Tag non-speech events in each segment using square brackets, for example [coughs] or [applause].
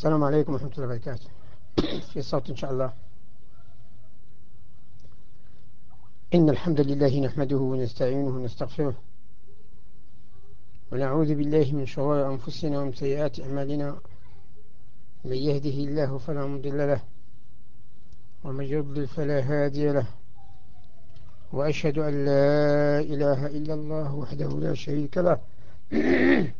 السلام عليكم ورحمة الله وبركاته. في صوت إن شاء الله. إن الحمد لله نحمده ونستعينه ونستغفره ونعوذ بالله من شرور أنفسنا ومن سيئات أعمالنا. من يهده الله فلا مضل له ومن يضلل فلا هادي له. وأشهد أن لا إله إلا الله وحده لا شريك له. [clears throat]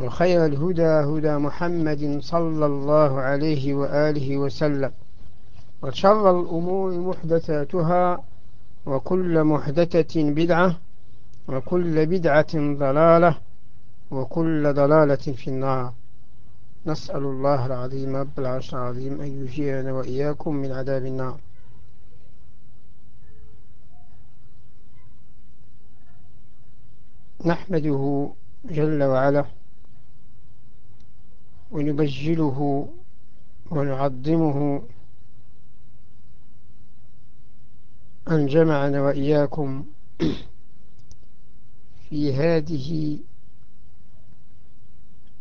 وخير الهدى هدى محمد صلى الله عليه وآله وسلم وشر الأمور محدثاتها وكل محدثة بدعة وكل بدعة ضلالة وكل ضلالة في النار نسأل الله العظيم رب العرش العظيم أن يجيرنا وإياكم من عذاب النار نحمده جل وعلا ونبجله ونعظمه أن جمعنا وإياكم [clears throat] في هذه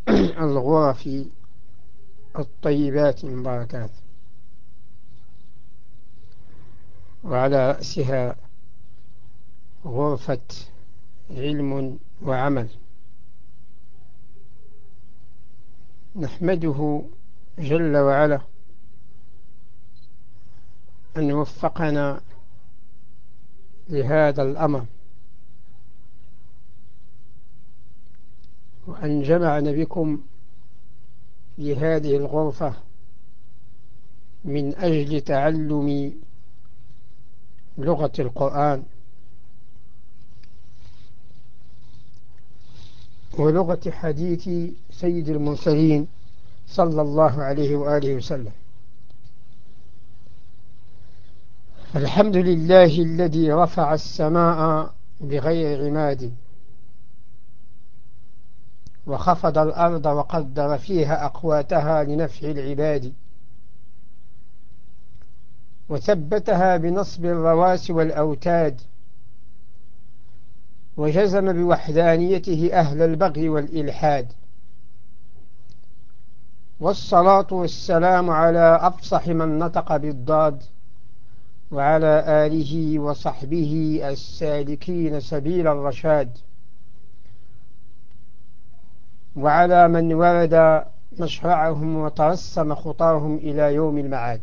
[clears throat] الغرف الطيبات المباركات. وعلى رأسها غرفة علم وعمل. نحمده جل وعلا أن وفقنا لهذا الأمر وأن جمعنا بكم لهذه الغرفة من أجل تعلم لغة القرآن. ولغة حديث سيد المرسلين صلى الله عليه وآله وسلم. الحمد لله الذي رفع السماء بغير عماد وخفض الأرض وقدر فيها أقواتها لنفع العباد وثبتها بنصب الرواسي والأوتاد وجزم بوحدانيته أهل البغي والإلحاد. والصلاة والسلام على أفصح من نطق بالضاد وعلى آله وصحبه السالكين سبيل الرشاد. وعلى من ورد مشرعهم وترسم خطاهم إلى يوم المعاد.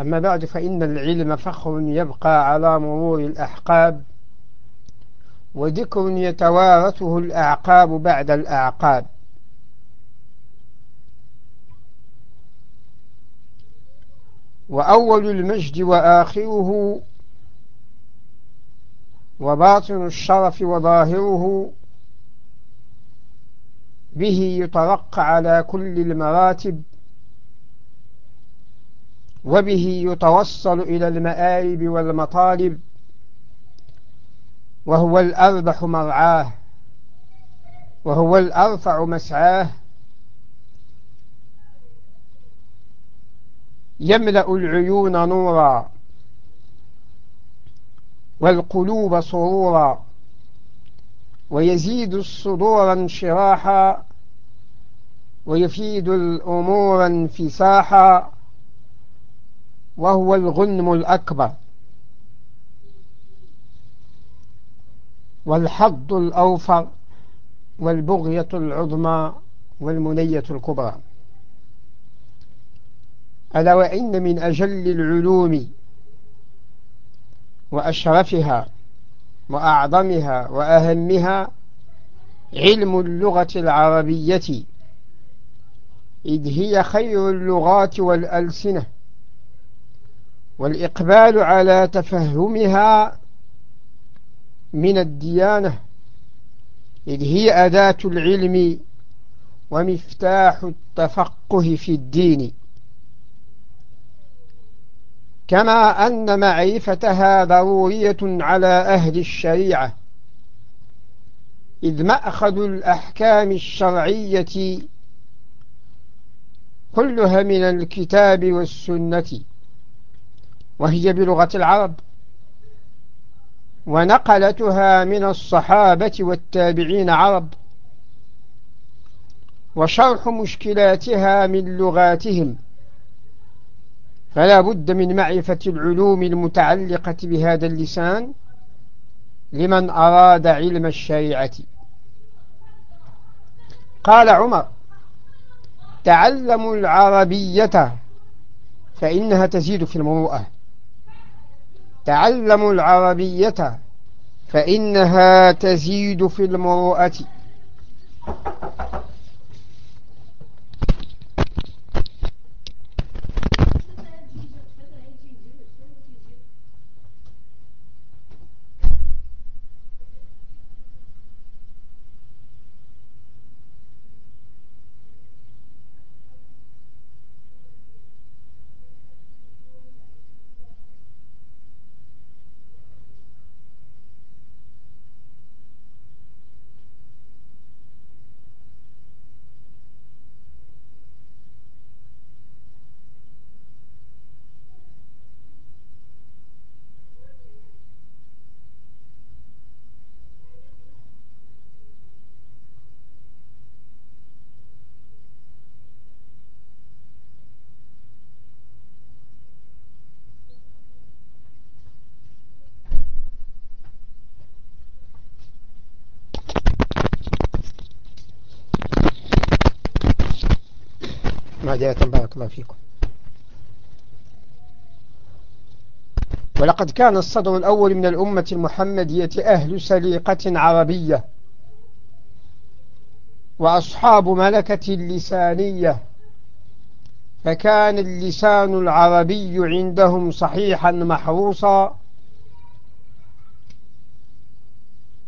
أما بعد فإن العلم فخر يبقى على مرور الأحقاب وذكر يتوارثه الأعقاب بعد الأعقاب. وأول المجد وآخره وباطن الشرف وظاهره به يترقى على كل المراتب وبه يتوصل إلى المآرب والمطالب. وهو الأربح مرعاه وهو الأرفع مسعاه. يملأ العيون نورا والقلوب سرورا ويزيد الصدور انشراحا ويفيد الأمور انفساحا وهو الغنم الأكبر. والحظ الأوفر والبغية العظمى والمنية الكبرى. ألا وإن من أجل العلوم وأشرفها وأعظمها وأهمها علم اللغة العربية إذ هي خير اللغات والألسنة والإقبال على تفهمها من الديانة إذ هي أداة العلم ومفتاح التفقه في الدين. كما أن معرفتها ضرورية على أهل الشريعة إذ مأخذ الأحكام الشرعية كلها من الكتاب والسنة وهي بلغة العرب. ونقلتها من الصحابة والتابعين عرب. وشرح مشكلاتها من لغاتهم. فلا بد من معرفة العلوم المتعلقة بهذا اللسان لمن أراد علم الشريعة. قال عمر تعلموا العربية فإنها تزيد في المروءة. تعلموا العربية فإنها تزيد في المروءة. معذرة بارك الله فيكم. ولقد كان الصدر الأول من الأمة المحمدية أهل سليقة عربية. وأصحاب ملكة لسانية فكان اللسان العربي عندهم صحيحا محروسا.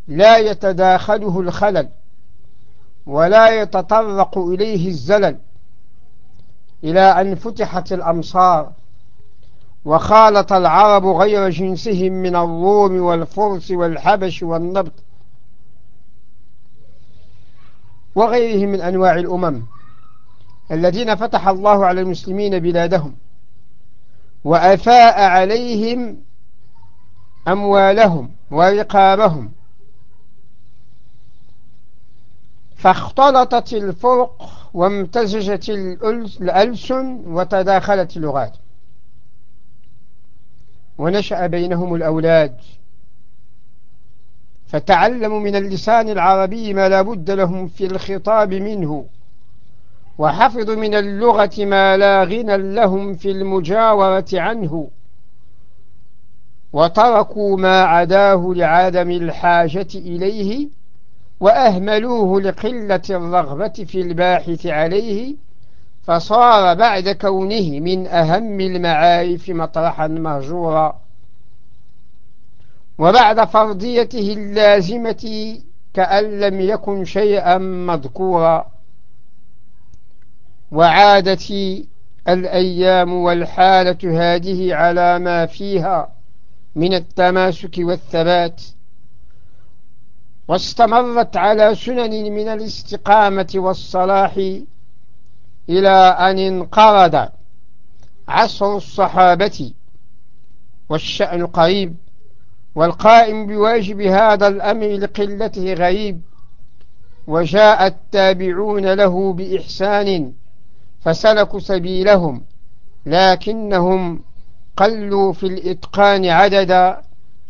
لا يتداخله الخلل. ولا يتطرق إليه الزلل. إلى أن فتحت الأمصار وخالط العرب غير جنسهم من الروم والفرس والحبش والنبط وغيرهم من أنواع الأمم الذين فتح الله على المسلمين بلادهم وأفاء عليهم أموالهم ورقابهم فاختلطت الفرق وامتزجت الألسن وتداخلت اللغات. ونشأ بينهم الأولاد. فتعلموا من اللسان العربي ما لا بد لهم في الخطاب منه وحفظوا من اللغة ما لا غنى لهم في المجاورة عنه. وتركوا ما عداه لعدم الحاجة إليه وأهملوه لقلة الرغبة في الباحث عليه فصار بعد كونه من أهم المعارف مطرحا مهجورا. وبعد فرضيته اللازمة كأن لم يكن شيئا مذكورا. وعادت الأيام والحالة هذه على ما فيها من التماسك والثبات. واستمرت على سنن من الاستقامة والصلاح إلى أن انقرض عصر الصحابة والشأن قريب والقائم بواجب هذا الأمر لقلته غريب وجاء التابعون له بإحسان فسلكوا سبيلهم لكنهم قلوا في الإتقان عددا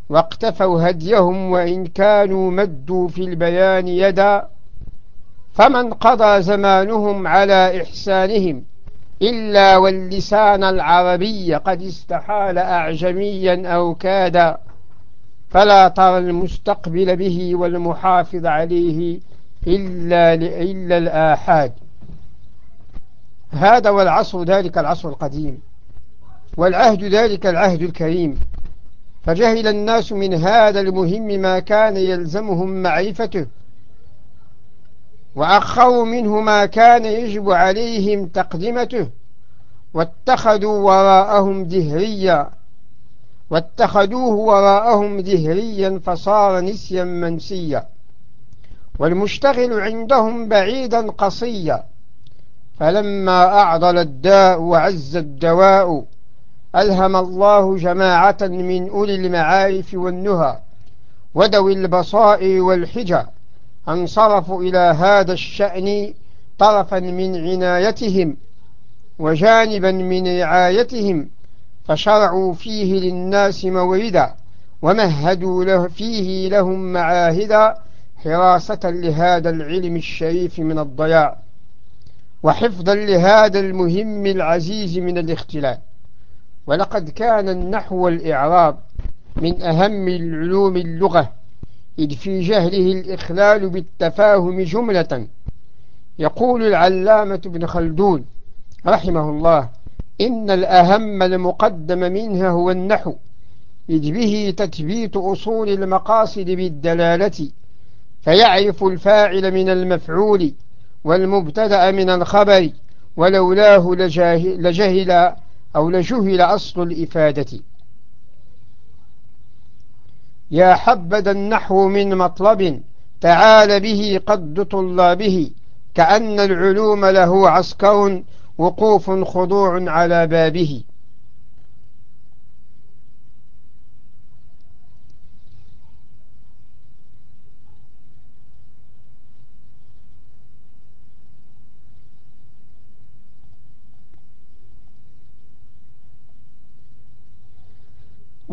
واقتفوا هديهم وإن كانوا مدوا في البيان يدا فمن قضى زمانهم على إحسانهم إلا واللسان العربي قد استحال أعجميا أو كاد فلا ترى المستقبل به والمحافظ عليه إلا, إلا الآحاد. هذا والعصر ذلك العصر القديم والعهد ذلك العهد الكريم. فجهل الناس من هذا المهم ما كان يلزمهم معرفته. وأخروا منه ما كان يجب عليهم تقدمته. واتخذوا وراءهم دهريا. واتخذوه وراءهم دهريا فصار نسيا منسيا. والمشتغل عندهم بعيدا قصيا. فلما أعضل الداء وعز الدواء. ألهم الله جماعة من أولي المعارف والنهى ودوي البصائر والحجى انصرفوا إلى هذا الشأن طرفا من عنايتهم وجانبا من رعايتهم فشرعوا فيه للناس موردا ومهدوا له فيه لهم معاهدا حراسة لهذا العلم الشريف من الضياع وحفظا لهذا المهم العزيز من الاختلاف ولقد كان النحو والإعراب من أهم العلوم اللغة إذ في جهله الإخلال بالتفاهم جملة. يقول العلامة ابن خلدون رحمه الله إن الأهم المقدم منها هو النحو إذ به تثبيت أصول المقاصد بالدلالة. فيعرف الفاعل من المفعول والمبتدأ من الخبر ولولاه لجهل أو لجهل أصل الإفادة. يا حبذا النحو من مطلب تعال به قد طلابه كأن العلوم له عسكر وقوف خضوع على بابه.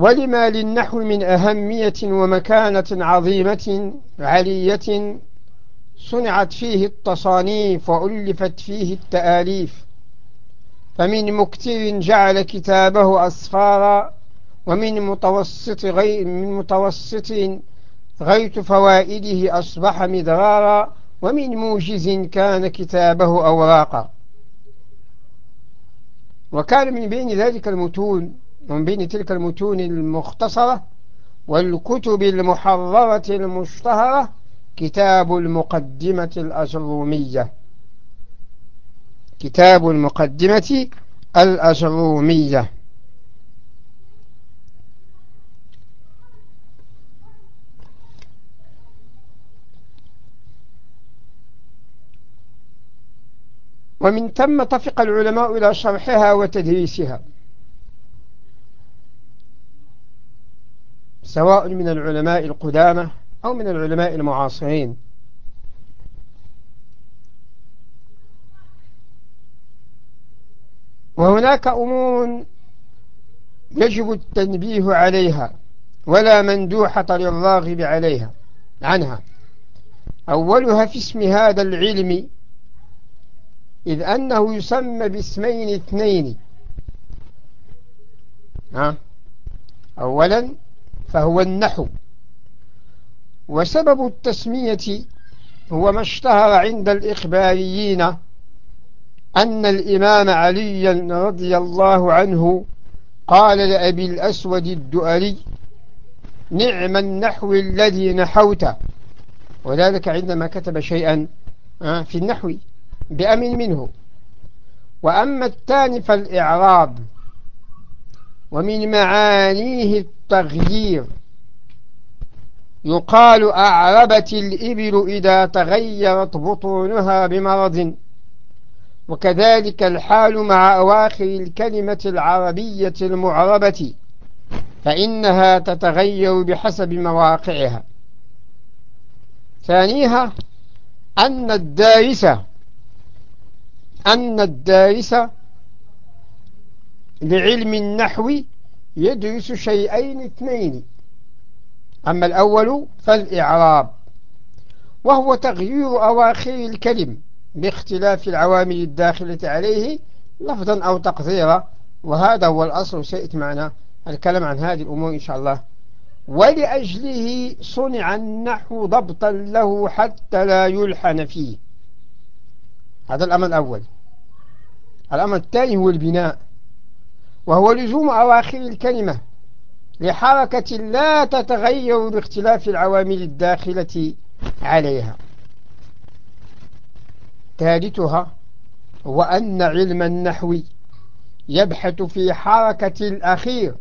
ولما للنحو من أهمية ومكانة عظيمة علية صنعت فيه التصانيف وألفت فيه التآليف. فمن مكتر جعل كتابه أصفارا ومن متوسط غير من متوسط غيت فوائده أصبح مدرارا ومن موجز كان كتابه أوراقا. وكان من بين ذلك المتون ومن بين تلك المتون المختصرة والكتب المحررة المشتهرة كتاب المقدمة الأجرومية. كتاب المقدمة الأجرومية. ومن ثم طفق العلماء إلى شرحها وتدريسها. سواء من العلماء القدامى أو من العلماء المعاصرين. وهناك أمور يجب التنبيه عليها ولا مندوحة للراغب عليها عنها. أولها في اسم هذا العلم إذ أنه يسمى باسمين اثنين. أولا فهو النحو. وسبب التسمية هو ما اشتهر عند الإخباريين أن الإمام علي رضي الله عنه قال لأبي الأسود الدؤلي نعم النحو الذي نحوت. وذلك عندما كتب شيئا آه، في النحو بأمن منه. وأما الثاني فالإعراب ومن معانيه التغيير. يقال أعربت الإبل إذا تغيرت بطونها بمرض. وكذلك الحال مع أواخر الكلمة العربية المعربة فإنها تتغير بحسب مواقعها. ثانيها أن الدارس أن الدارس لعلم النحو يدرس شيئين اثنين. أما الأول فالإعراب وهو تغيير أواخر الكلم باختلاف العوامل الداخلة عليه لفظا أو تقديرا. وهذا هو الأصل سيأتي معنا الكلام عن هذه الأمور إن شاء الله. ولأجله صنع النحو ضبطا له حتى لا يلحن فيه. هذا الأمر الأول. الأمر الثاني هو البناء. وهو لزوم أواخر الكلمة لحركة لا تتغير باختلاف العوامل الداخلة عليها. ثالثها هو أن علم النحو يبحث في حركة الأخير.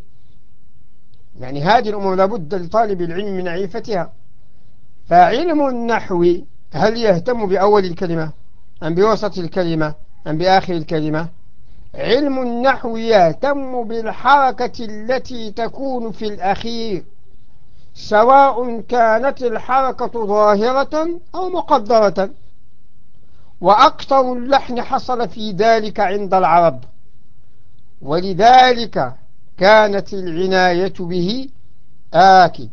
يعني هذه الأمور لابد لطالب العلم من عرفتها. فعلم النحو هل يهتم بأول الكلمة أم بوسط الكلمة أم بآخر الكلمة؟ علم النحو يهتم بالحركة التي تكون في الأخير سواء كانت الحركة ظاهرة أو مقدرة. وأكثر اللحن حصل في ذلك عند العرب ولذلك كانت العناية به آكد.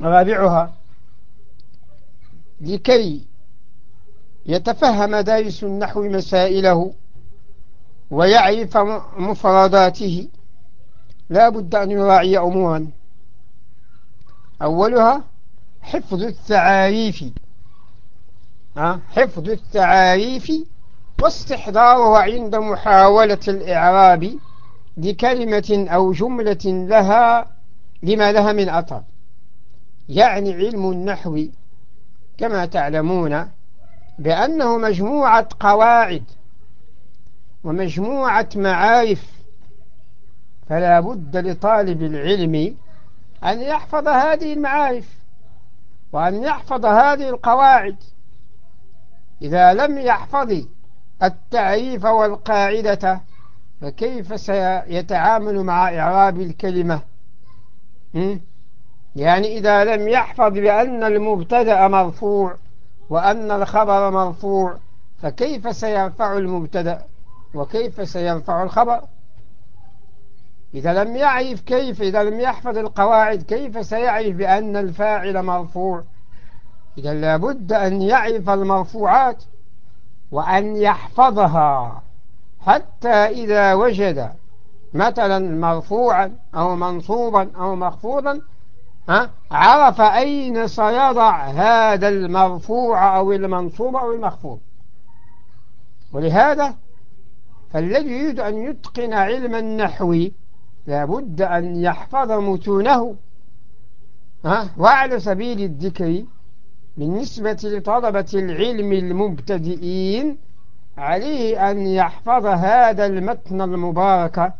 رابعها لكي يتفهم دارس النحو مسائله ويعرف مفرداته. لا بد أن يراعي أمورا أولها حفظ التعاريف. حفظ التعاريف واستحضارها عند محاولة الإعراب لكلمة أو جملة لها لما لها من أثر يعني علم النحو كما تعلمون بأنه مجموعة قواعد ومجموعة معارف فلا بد لطالب العلم أن يحفظ هذه المعارف وأن يحفظ هذه القواعد. إذا لم يحفظ التعريف والقاعدة فكيف سيتعامل مع إعراب الكلمة؟ يعني إذا لم يحفظ بأن المبتدأ مرفوع وأن الخبر مرفوع فكيف سيرفع المبتدأ؟ وكيف سيرفع الخبر؟ إذا لم يعرف كيف إذا لم يحفظ القواعد كيف سيعرف بأن الفاعل مرفوع؟ إذا لابد أن يعرف المرفوعات وأن يحفظها حتى إذا وجد مثلا مرفوعا أو منصوبا أو مخفوضا عرف أين سيضع هذا المرفوع أو المنصوب أو المخفوض. ولهذا فالذي يريد أن يتقن علم النحو لابد أن يحفظ متونه وعلى سبيل الذكر بالنسبة لطلبة العلم المبتدئين عليه أن يحفظ هذا المتن المبارك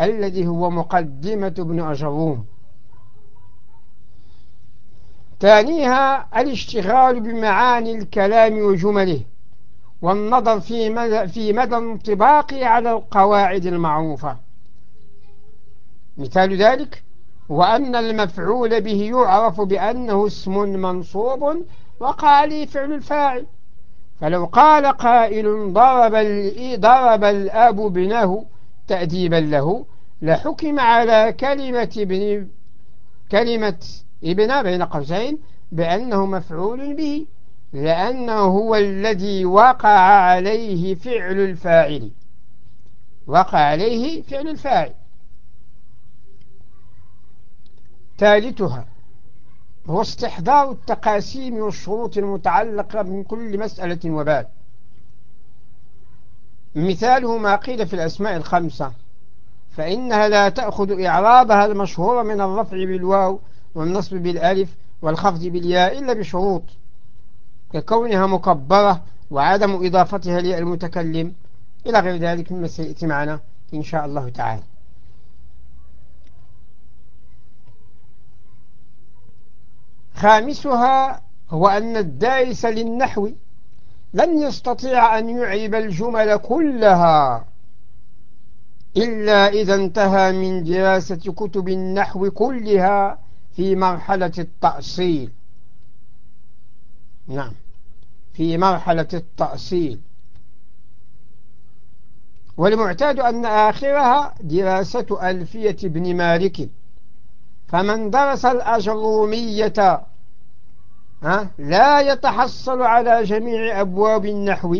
الذي هو مقدمة ابن أجروم. ثانيها الاشتغال بمعاني الكلام وجمله. والنظر في مدى, في مدى انطباقه على القواعد المعروفة. مثال ذلك وأن المفعول به يعرف بأنه اسم منصوب عليه فعل الفاعل. فلو قال قائل ضرب, ضرب الأب ابنه تأديبا له لحكم على كلمة ابن كلمة ابن بين قوسين بأنه مفعول به. لأنه هو الذي وقع عليه فعل الفاعل. وقع عليه فعل الفاعل. ثالثها هو استحضار التقاسيم والشروط المتعلقة من كل مسألة وبال مثاله ما قيل في الأسماء الخمسة فإنها لا تأخذ إعرابها المشهور من الرفع بالواو والنصب بالألف والخفض بالياء إلا بشروط. ككونها مكبرة وعدم إضافتها للمتكلم. إلى غير ذلك مما سيأتي معنا إن شاء الله تعالى. خامسها هو أن الدارس للنحو لن يستطيع أن يعيب الجمل كلها إلا إذا انتهى من دراسة كتب النحو كلها في مرحلة التأصيل. نعم. في مرحلة التأصيل. والمعتاد أن آخرها دراسة ألفية ابن مالك. فمن درس الأجرومية لا يتحصل على جميع أبواب النحو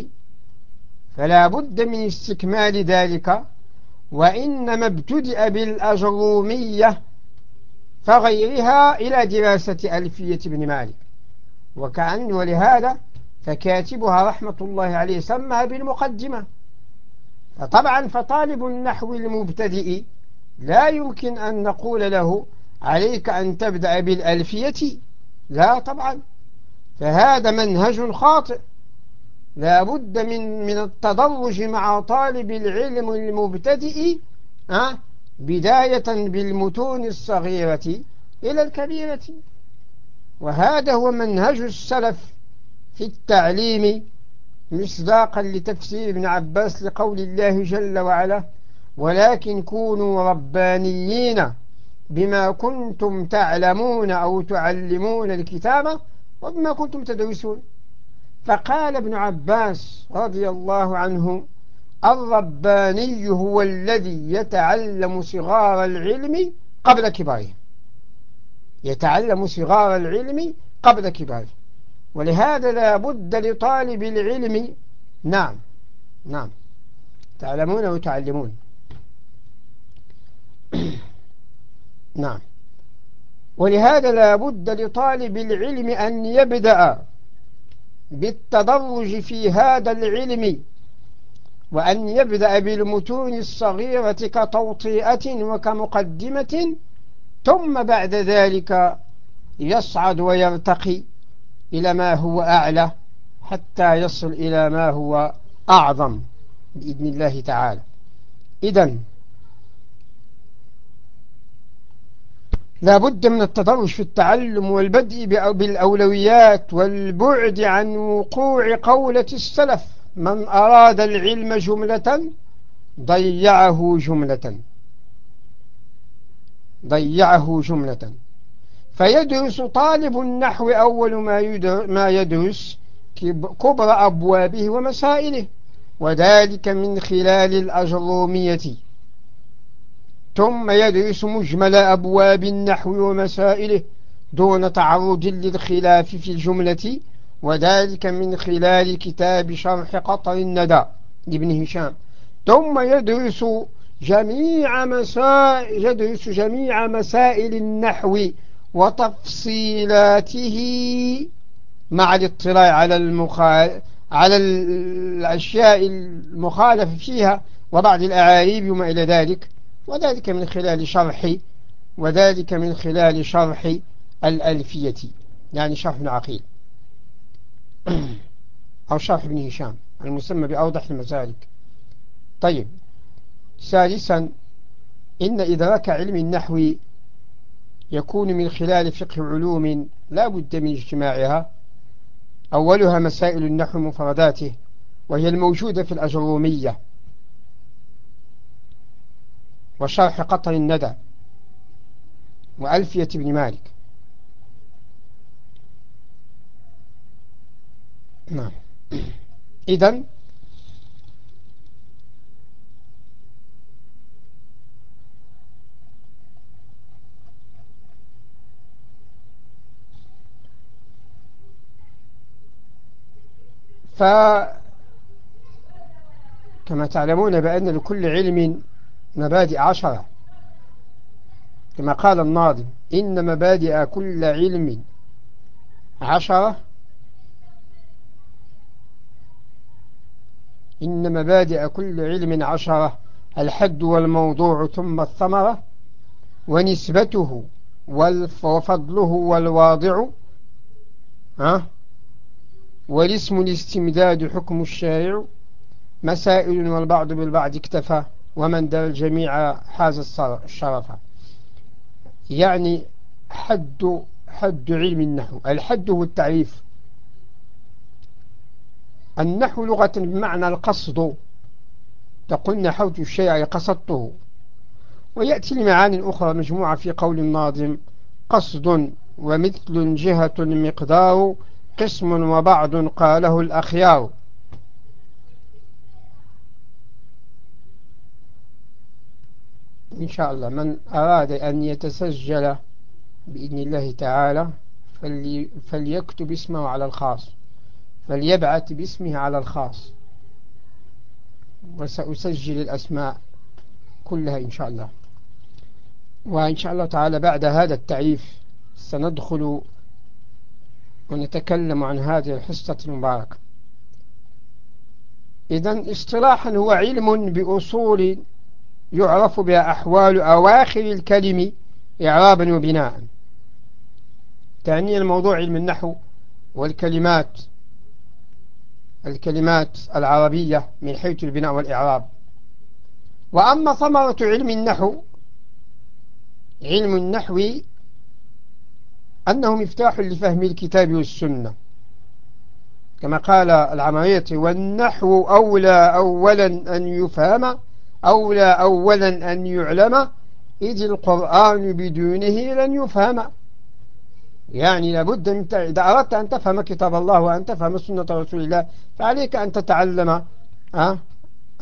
فلا بد من استكمال ذلك. وإنما ابتدأ بالأجرومية فغيرها إلى دراسة ألفية بن مالك. وكأن ولهذا فكاتبها رحمة الله عليه سمى بالمقدمة. فطبعا فطالب النحو المبتدئ لا يمكن أن نقول له عليك أن تبدأ بالألفية. لا طبعا. فهذا منهج خاطئ. لا بد من من التدرج مع طالب العلم المبتدئ أه بداية بالمتون الصغيرة إلى الكبيرة. وهذا هو منهج السلف. في التعليم مصداقا لتفسير ابن عباس لقول الله جل وعلا ولكن كونوا ربانيين بما كنتم تعلمون أو تعلمون الكتاب وبما كنتم تدرسون. فقال ابن عباس رضي الله عنه الرباني هو الذي يتعلم صغار العلم قبل كباره يتعلم صغار العلم قبل كباره ولهذا لا بد لطالب العلم نعم. نعم. تعلمون وتعلمون [clears throat] نعم. ولهذا لا بد لطالب العلم أن يبدأ بالتدرج في هذا العلم وأن يبدأ بالمتون الصغيرة كتوطيئة وكمقدمة ثم بعد ذلك يصعد ويرتقي. إلى ما هو أعلى حتى يصل إلى ما هو أعظم بإذن الله تعالى. إذن لا بد من التدرج في التعلم والبدء بالأولويات والبعد عن وقوع قولة السلف. من أراد العلم جملة ضيعه جملة. ضيعه جملة. فيدرس طالب النحو أول ما يدرس كبر أبوابه ومسائله وذلك من خلال الأجرومية. ثم يدرس مجمل أبواب النحو ومسائله دون تعرض للخلاف في الجملة وذلك من خلال كتاب شرح قطر الندى لابن هشام. ثم يدرس جميع مسائل يدرس جميع مسائل النحو وتفصيلاته مع الاطلاع على المخال على الأشياء المخالفة فيها وبعض الأعاريب وما إلى ذلك. وذلك من خلال شرح وذلك من خلال شرح الألفية يعني شرح ابن عقيل. [clears throat] أو شرح ابن هشام المسمى بأوضح المسالك. طيب ثالثا إن إدراك علم النحو يكون من خلال فقه علوم لا بد من اجتماعها. أولها مسائل النحو مفرداته وهي الموجودة في الأجرومية. وشرح قطر الندى وألفية بن مالك. نعم. إذن فكما تعلمون بأن لكل علم مبادئ عشرة. كما قال الناظم إن مبادئ كل علم عشرة. إن مبادئ كل علم عشرة الحد والموضوع ثم الثمرة ونسبته وفضله والواضع. ها؟ والاسم الاستمداد حكم الشارع. مسائل والبعض بالبعض اكتفى ومن دار الجميع حاز الشرف. يعني حد حد علم النحو. الحد هو التعريف. النحو لغة بمعنى القصد. تقول نحوت الشيء قصدته. ويأتي لمعان أخرى مجموعة في قول الناظم قصد ومثل جهة مقدار. قسم وبعض قاله الأخيار. إن شاء الله من أراد أن يتسجل بإذن الله تعالى فلي فليكتب اسمه على الخاص. فليبعث باسمه على الخاص. وسأسجل الأسماء كلها إن شاء الله. وإن شاء الله تعالى بعد هذا التعريف سندخل ونتكلم عن هذه الحصة المباركة. إذا اصطلاحا هو علم بأصول يعرف بها أحوال أواخر الكلم إعرابا وبناء. تعني الموضوع علم النحو والكلمات الكلمات العربية من حيث البناء والإعراب. وأما ثمرة علم النحو علم النحو أنه مفتاح لفهم الكتاب والسنة. كما قال العمرية والنحو أولى أولا أن يفهم أولى أولا أن يعلم إذ القرآن بدونه لن يفهم. يعني لابد من إذا أردت أن تفهم كتاب الله وأن تفهم سنة رسول الله فعليك أن تتعلم أه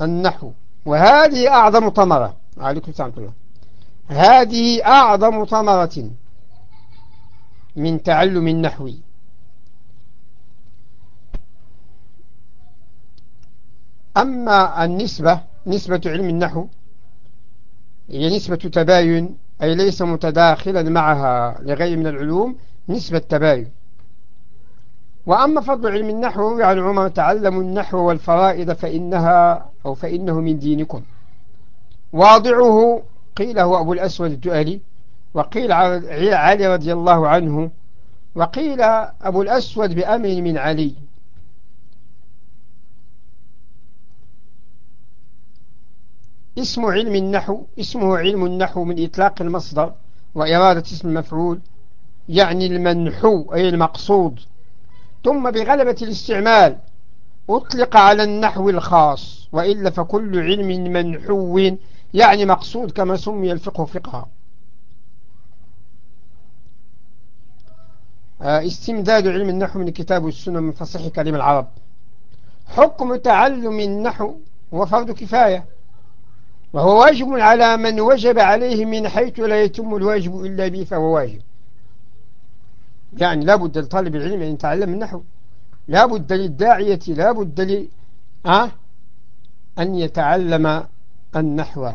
النحو. وهذه أعظم ثمرة. عليكم السلام الله. هذه أعظم ثمرة. من تعلم النحو. أما النسبة نسبة علم النحو هي نسبة تباين أي ليس متداخلا معها لغير من العلوم نسبة تباين. وأما فضل علم النحو يعني عمر تعلموا النحو والفرائض فإنها أو فإنه من دينكم. واضعه قيل هو أبو الأسود الدؤلي وقيل علي رضي الله عنه وقيل أبو الأسود بأمر من علي. اسم علم النحو اسمه علم النحو من إطلاق المصدر وإرادة اسم المفعول يعني المنحو أي المقصود. ثم بغلبة الاستعمال أطلق على النحو الخاص وإلا فكل علم منحو يعني مقصود كما سمي الفقه فقها. استمداد علم النحو من الكتاب والسنة من فصيح كلم العرب. حكم تعلم النحو هو فرض كفاية وهو واجب على من وجب عليه من حيث لا يتم الواجب إلا به فهو واجب. يعني لابد لطالب العلم أن يتعلم النحو. لابد للداعية لابد ل أه؟ أن يتعلم النحو.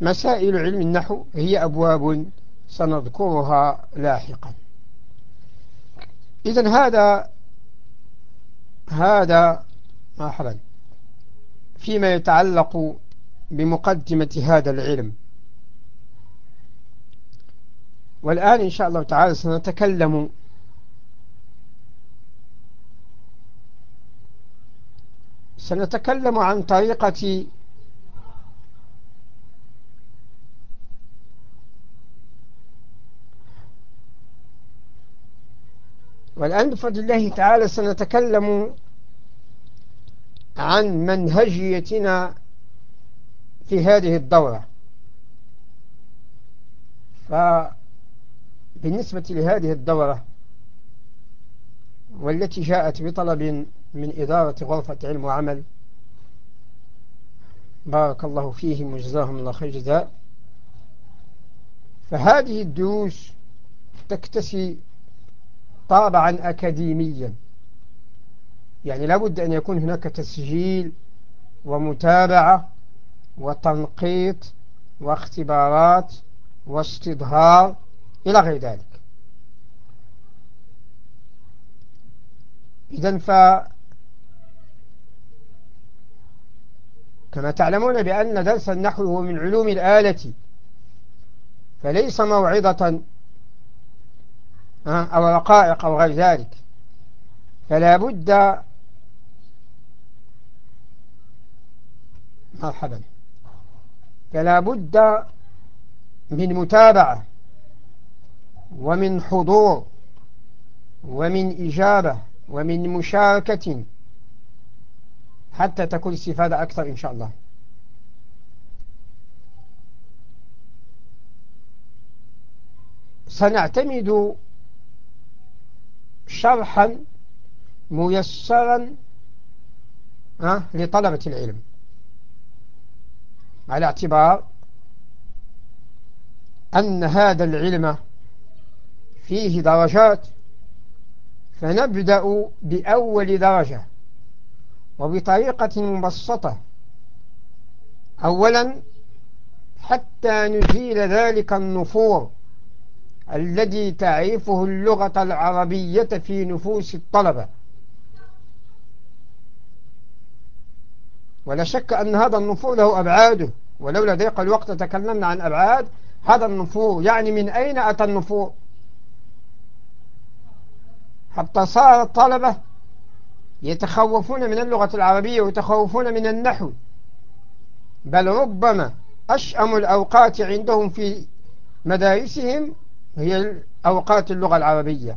مسائل علم النحو هي أبواب سنذكرها لاحقا. إذا هذا هذا مرحبا. فيما يتعلق بمقدمة هذا العلم. والآن إن شاء الله تعالى سنتكلم سنتكلم عن طريقة والآن بفضل الله تعالى سنتكلم عن منهجيتنا في هذه الدورة. فبالنسبة لهذه الدورة والتي جاءت بطلب من إدارة غرفة علم وعمل بارك الله فيهم وجزاهم الله خير جزاء. فهذه الدروس تكتسي طابعا أكاديميا. يعني لابد أن يكون هناك تسجيل ومتابعة وتنقيط واختبارات واستظهار إلى غير ذلك. إذا ف كما تعلمون بأن درس النحو هو من علوم الآلة فليس موعظة أو رقائق أو غير ذلك. فلا بد مرحبا. فلا بد من متابعة ومن حضور ومن إجابة ومن مشاركة حتى تكون الاستفادة أكثر إن شاء الله. سنعتمد شرحا ميسرا لطلبة العلم. على اعتبار أن هذا العلم فيه درجات فنبدأ بأول درجة. وبطريقة مبسطة. أولا حتى نزيل ذلك النفور. الذي تعرفه اللغة العربية في نفوس الطلبة. ولا شك أن هذا النفور له أبعاده ولولا ضيق الوقت تكلمنا عن أبعاد هذا النفور يعني من أين أتى النفور حتى صار الطلبة يتخوفون من اللغة العربية ويتخوفون من النحو. بل ربما أشأم الأوقات عندهم في مدارسهم هي أوقات اللغة العربية.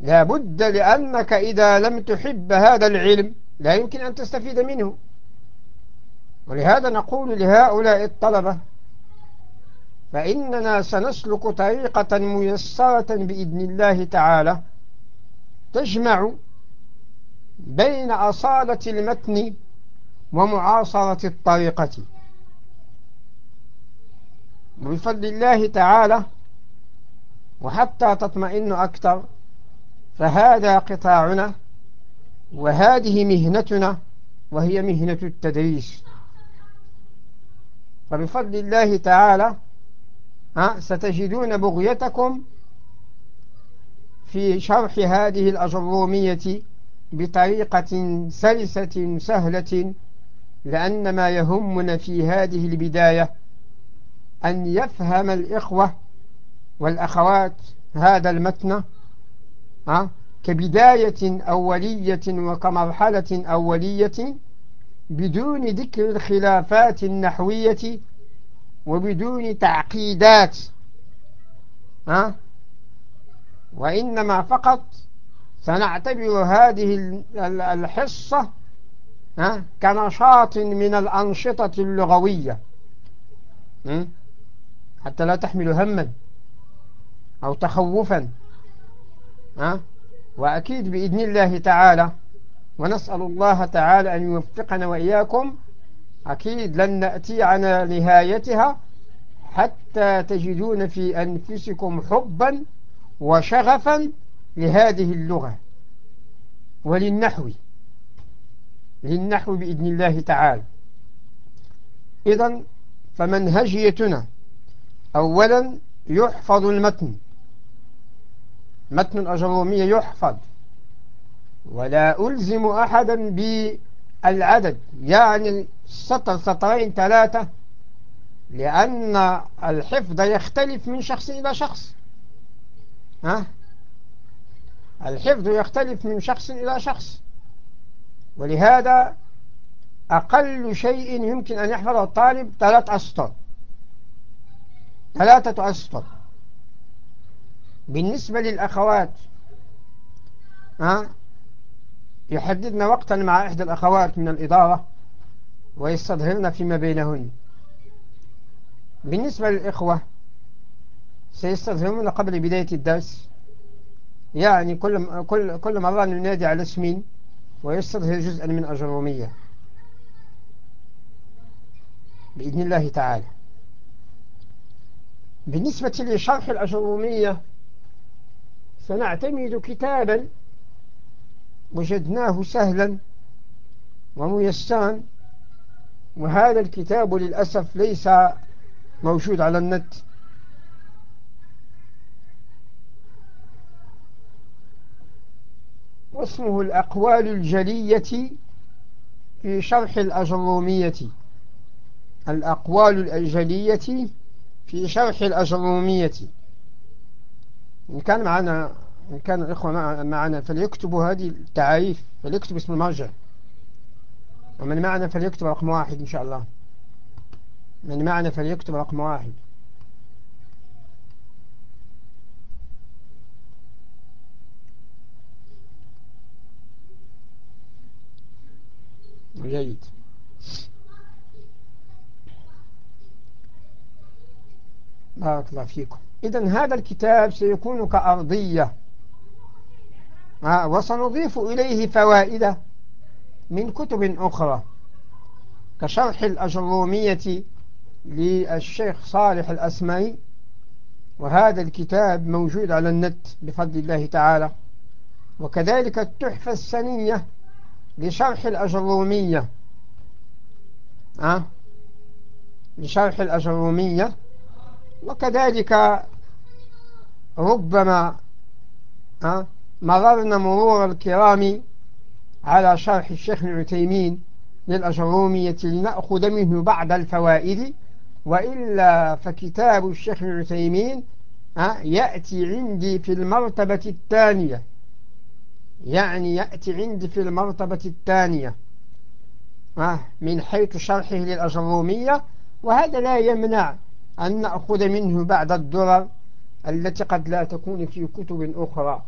لا بد لأنك إذا لم تحب هذا العلم لا يمكن أن تستفيد منه. ولهذا نقول لهؤلاء الطلبة فإننا سنسلك طريقة ميسرة بإذن الله تعالى تجمع بين أصالة المتن ومعاصرة الطريقة. بفضل الله تعالى وحتى تطمئن أكثر فهذا قطاعنا وهذه مهنتنا وهي مهنة التدريس. فبفضل الله تعالى ستجدون بغيتكم في شرح هذه الأجرومية بطريقة سلسة سهلة لأن ما يهمنا في هذه البداية أن يفهم الإخوة والأخوات هذا المتن كبداية أولية وكمرحلة أولية بدون ذكر الخلافات النحوية وبدون تعقيدات ها وإنما فقط سنعتبر هذه الحصة ها كنشاط من الأنشطة اللغوية حتى لا تحمل هما أو تخوفا. ها؟ وأكيد بإذن الله تعالى ونسأل الله تعالى أن يوفقنا وإياكم. أكيد لن نأتي على نهايتها حتى تجدون في أنفسكم حبا وشغفا لهذه اللغة. وللنحو. للنحو بإذن الله تعالى. إذا فمنهجيتنا أولا يحفظ المتن. متن الأجرومية يحفظ. ولا ألزم أحدا بالعدد يعني سطر سطرين ثلاثة لأن الحفظ يختلف من شخص إلى شخص. ها؟ الحفظ يختلف من شخص إلى شخص. ولهذا أقل شيء يمكن أن يحفظه الطالب ثلاث أسطر. ثلاثة أسطر بالنسبة للأخوات ها يحددنا وقتا مع إحدى الأخوات من الإدارة ويستظهرن فيما بينهن. بالنسبة للإخوة سيستظهرون قبل بداية الدرس. يعني كل كل كل مرة ننادي على اسمين ويستظهر جزءا من أجرومية بإذن الله تعالى. بالنسبة لشرح الأجرومية سنعتمد كتابا وجدناه سهلا وميسرا وهذا الكتاب للأسف ليس موجود على النت. واسمه الأقوال الجلية في شرح الأجرومية. الأقوال الجلية في شرح الأجرومية. إن كان معنا إن كان الإخوة معنا فليكتبوا هذه التعاريف فليكتب اسم المرجع. ومن معنا فليكتب رقم واحد إن شاء الله. من معنا فليكتب رقم واحد. جيد. بارك الله فيكم. إذا هذا الكتاب سيكون كأرضية. وسنضيف إليه فوائد من كتب أخرى. كشرح الأجرومية للشيخ صالح الأسمعي وهذا الكتاب موجود على النت بفضل الله تعالى. وكذلك التحفة السنية لشرح الأجرومية. أه؟ لشرح الأجرومية. وكذلك ربما؟ مررنا مرور الكرام على شرح الشيخ العثيمين للأجرومية لنأخذ منه بعض الفوائد وإلا فكتاب الشيخ العثيمين يأتي عندي في المرتبة الثانية يعني يأتي عندي في المرتبة الثانية من حيث شرحه للأجرومية وهذا لا يمنع أن نأخذ منه بعض الدرر التي قد لا تكون في كتب أخرى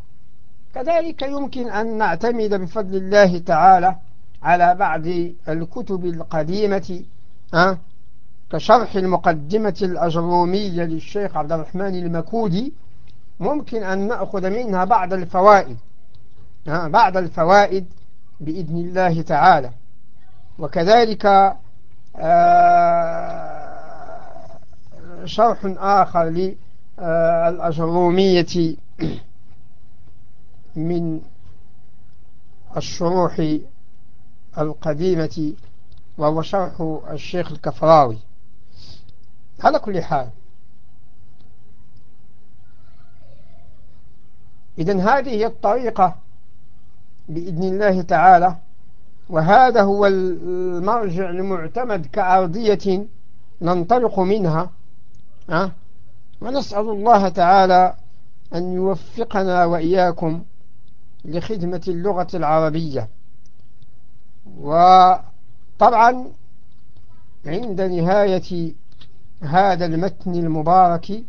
كذلك يمكن أن نعتمد بفضل الله تعالى على بعض الكتب القديمة أه؟ كشرح المقدمة الأجرومية للشيخ عبد الرحمن المكودي ممكن أن نأخذ منها بعض الفوائد أه؟ بعض الفوائد بإذن الله تعالى وكذلك آه شرح آخر للأجرومية من الشروح القديمة وهو شرح الشيخ الكفراوي. على كل حال إذن هذه هي الطريقة بإذن الله تعالى وهذا هو المرجع المعتمد كأرضية ننطلق منها. ونسأل الله تعالى أن يوفقنا وإياكم لخدمة اللغة العربية. وطبعا عند نهاية هذا المتن المبارك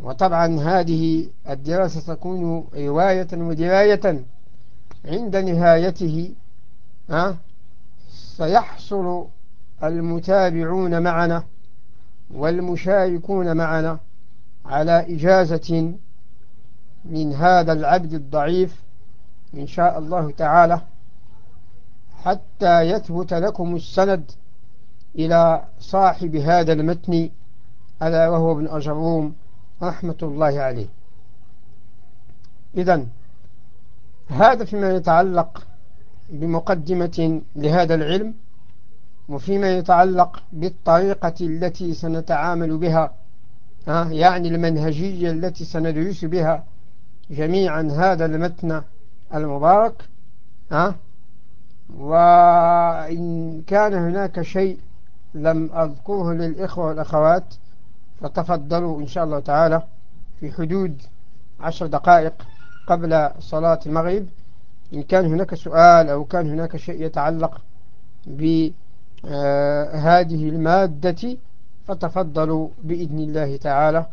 وطبعا هذه الدراسة تكون رواية ودراية عند نهايته سيحصل المتابعون معنا. والمشاركون معنا على إجازة من هذا العبد الضعيف إن شاء الله تعالى حتى يثبت لكم السند إلى صاحب هذا المتن ألا وهو ابن أجروم رحمة الله عليه. إذن هذا فيما يتعلق بمقدمة لهذا العلم وفيما يتعلق بالطريقة التي سنتعامل بها يعني المنهجية التي سندرس بها جميعا هذا المتن المبارك وإن كان هناك شيء لم أذكره للإخوة والأخوات فتفضلوا إن شاء الله تعالى في حدود عشر دقائق قبل صلاة المغرب. إن كان هناك سؤال أو كان هناك شيء يتعلق بهذه المادة فتفضلوا بإذن الله تعالى.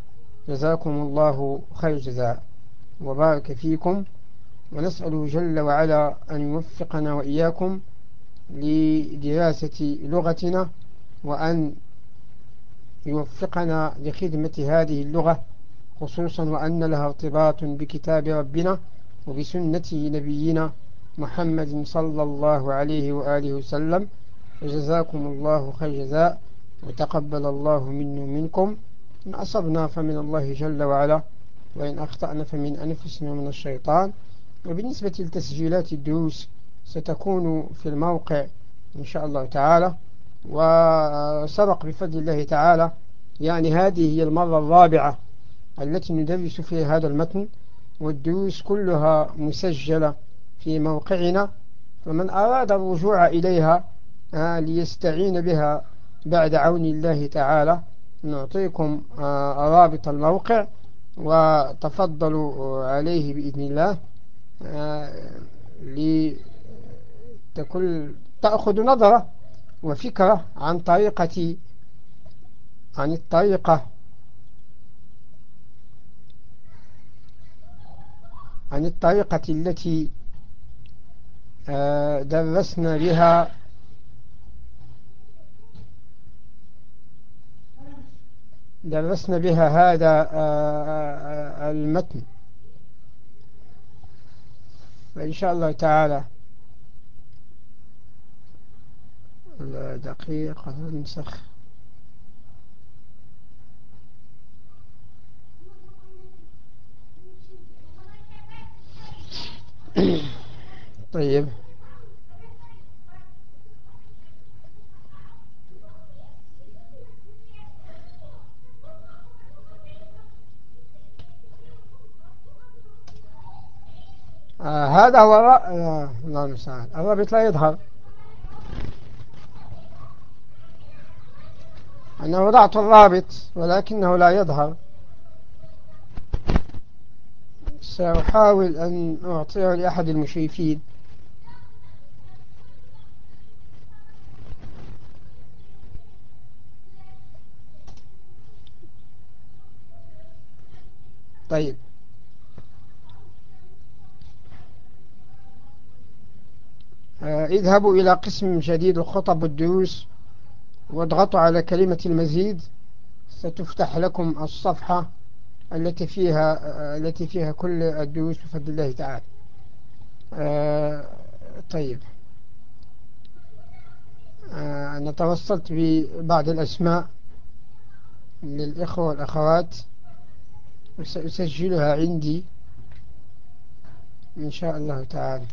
جزاكم الله خير جزاء. وبارك فيكم. ونسأله جل وعلا أن يوفقنا وإياكم لدراسة لغتنا وأن يوفقنا لخدمة هذه اللغة خصوصا وأن لها ارتباط بكتاب ربنا وبسنة نبينا محمد صلى الله عليه وآله وسلم. وجزاكم الله خير جزاء وتقبل الله منا منكم. إن أصبنا فمن الله جل وعلا وإن أخطأنا فمن أنفسنا من الشيطان. وبالنسبة لتسجيلات الدروس ستكون في الموقع إن شاء الله تعالى. وسبق بفضل الله تعالى يعني هذه هي المرة الرابعة التي ندرس فيها هذا المتن. والدروس كلها مسجلة في موقعنا فمن أراد الرجوع إليها ليستعين بها بعد عون الله تعالى. نعطيكم آه، رابط الموقع وتفضلوا عليه بإذن الله. آه، لتكون تأخذ نظرة وفكرة عن طريقة عن الطريقة. عن الطريقة التي آه، درسنا بها درسنا بها هذا آه، المتن. فإن شاء الله تعالى. دقيقة ننسخ [coughs] طيب. آه هذا هو آه الله المستعان الرابط لا يظهر. أنا وضعت الرابط ولكنه لا يظهر. سأحاول أن أعطيه لأحد المشرفين. طيب. اذهبوا إلى قسم جديد الخطب والدروس واضغطوا على كلمة المزيد. ستفتح لكم الصفحة التي فيها آه، التي فيها كل الدروس بفضل الله تعالى. آه، طيب. أنا توصلت ببعض الأسماء للإخوة والأخوات. وسأسجلها عندي إن شاء الله تعالى.